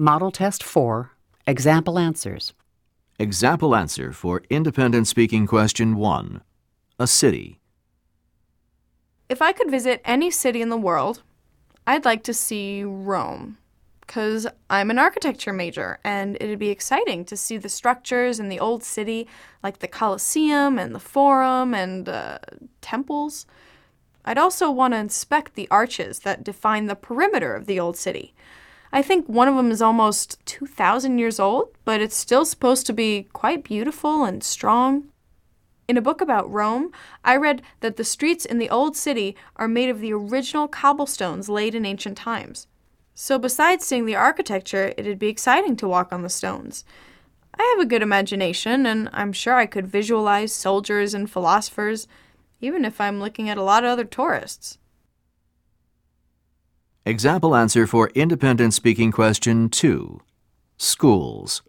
Model Test 4 Example Answers. Example answer for independent speaking question 1. A city. If I could visit any city in the world, I'd like to see Rome. Because I'm an architecture major, and it'd be exciting to see the structures in the old city, like the Colosseum and the Forum and uh, temples. I'd also want to inspect the arches that define the perimeter of the old city. I think one of them is almost 2,000 years old, but it's still supposed to be quite beautiful and strong. In a book about Rome, I read that the streets in the Old City are made of the original cobblestones laid in ancient times. So, besides seeing the architecture, it'd be exciting to walk on the stones. I have a good imagination, and I'm sure I could visualize soldiers and philosophers, even if I'm looking at a lot of other tourists. Example answer for independent speaking question 2. Schools.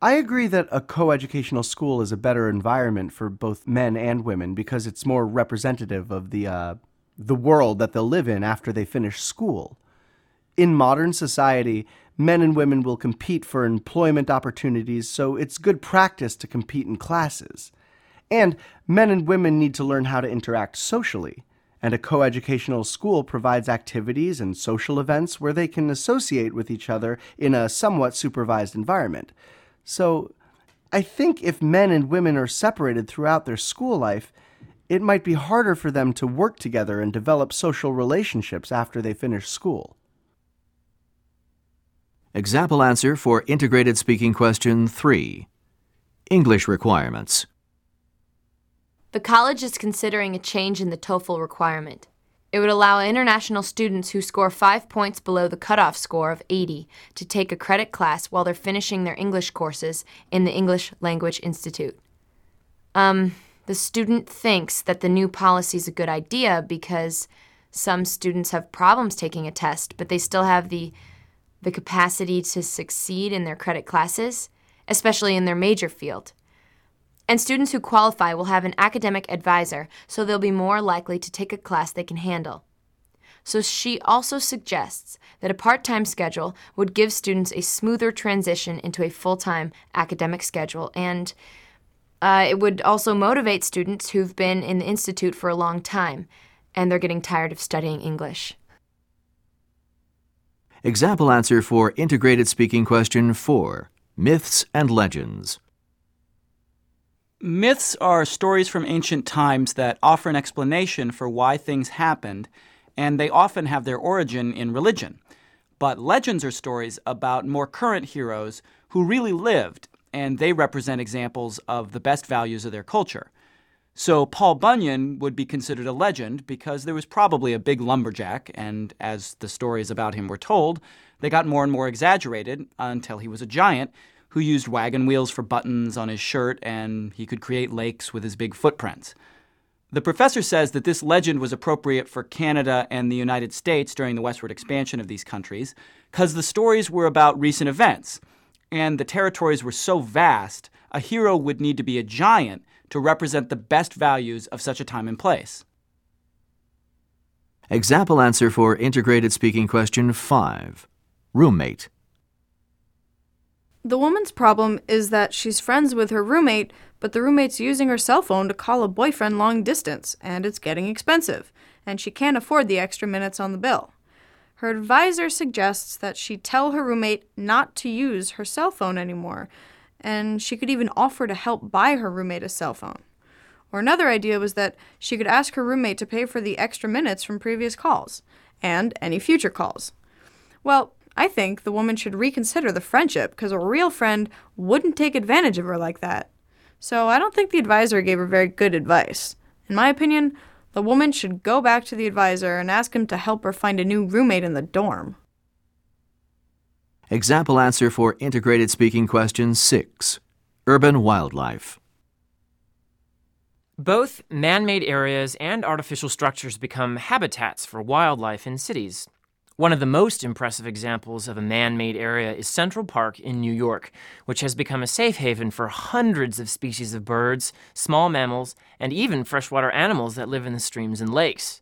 I agree that a coeducational school is a better environment for both men and women because it's more representative of the uh, the world that they'll live in after they finish school. In modern society, men and women will compete for employment opportunities, so it's good practice to compete in classes. And men and women need to learn how to interact socially and a coeducational school provides activities and social events where they can associate with each other in a somewhat supervised environment. So, I think if men and women are separated throughout their school life, it might be harder for them to work together and develop social relationships after they finish school. Example answer for integrated speaking question 3. English requirements. The college is considering a change in the TOEFL requirement. It would allow international students who score five points below the cutoff score of 80 to take a credit class while they're finishing their English courses in the English Language Institute. Um, the student thinks that the new policy is a good idea because some students have problems taking a test, but they still have the the capacity to succeed in their credit classes, especially in their major field. And students who qualify will have an academic advisor, so they'll be more likely to take a class they can handle. So she also suggests that a part time schedule would give students a smoother transition into a full time academic schedule, and uh, it would also motivate students who've been in the Institute for a long time and they're getting tired of studying English. Example answer for integrated speaking question 4 Myths and Legends. Myths are stories from ancient times that offer an explanation for why things happened, and they often have their origin in religion. But legends are stories about more current heroes who really lived, and they represent examples of the best values of their culture. So Paul Bunyan would be considered a legend because there was probably a big lumberjack, and as the stories about him were told, they got more and more exaggerated until he was a giant who used wagon wheels for buttons on his shirt and he could create lakes with his big footprints. The professor says that this legend was appropriate for Canada and the United States during the westward expansion of these countries because the stories were about recent events, and the territories were so vast, a hero would need to be a giant to represent the best values of such a time and place. Example answer for integrated speaking question 5 Roommate. The woman's problem is that she's friends with her roommate, but the roommate's using her cell phone to call a boyfriend long distance, and it's getting expensive, and she can't afford the extra minutes on the bill. Her advisor suggests that she tell her roommate not to use her cell phone anymore, and she could even offer to help buy her roommate a cell phone. Or another idea was that she could ask her roommate to pay for the extra minutes from previous calls, and any future calls. Well, I think the woman should reconsider the friendship because a real friend wouldn't take advantage of her like that. So I don't think the advisor gave her very good advice. In my opinion, the woman should go back to the advisor and ask him to help her find a new roommate in the dorm. Example answer for integrated speaking question 6 Urban wildlife. Both man made areas and artificial structures become habitats for wildlife in cities. One of the most impressive examples of a man made area is Central Park in New York, which has become a safe haven for hundreds of species of birds, small mammals, and even freshwater animals that live in the streams and lakes.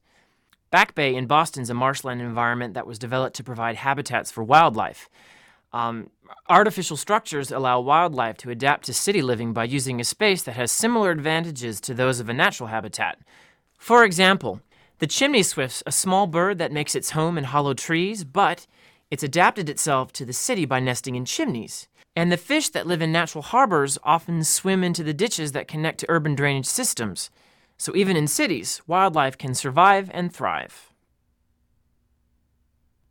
Back Bay in Boston is a marshland environment that was developed to provide habitats for wildlife. Um, artificial structures allow wildlife to adapt to city living by using a space that has similar advantages to those of a natural habitat. For example, the chimney swift's a small bird that makes its home in hollow trees, but it's adapted itself to the city by nesting in chimneys. And the fish that live in natural harbors often swim into the ditches that connect to urban drainage systems. So even in cities, wildlife can survive and thrive.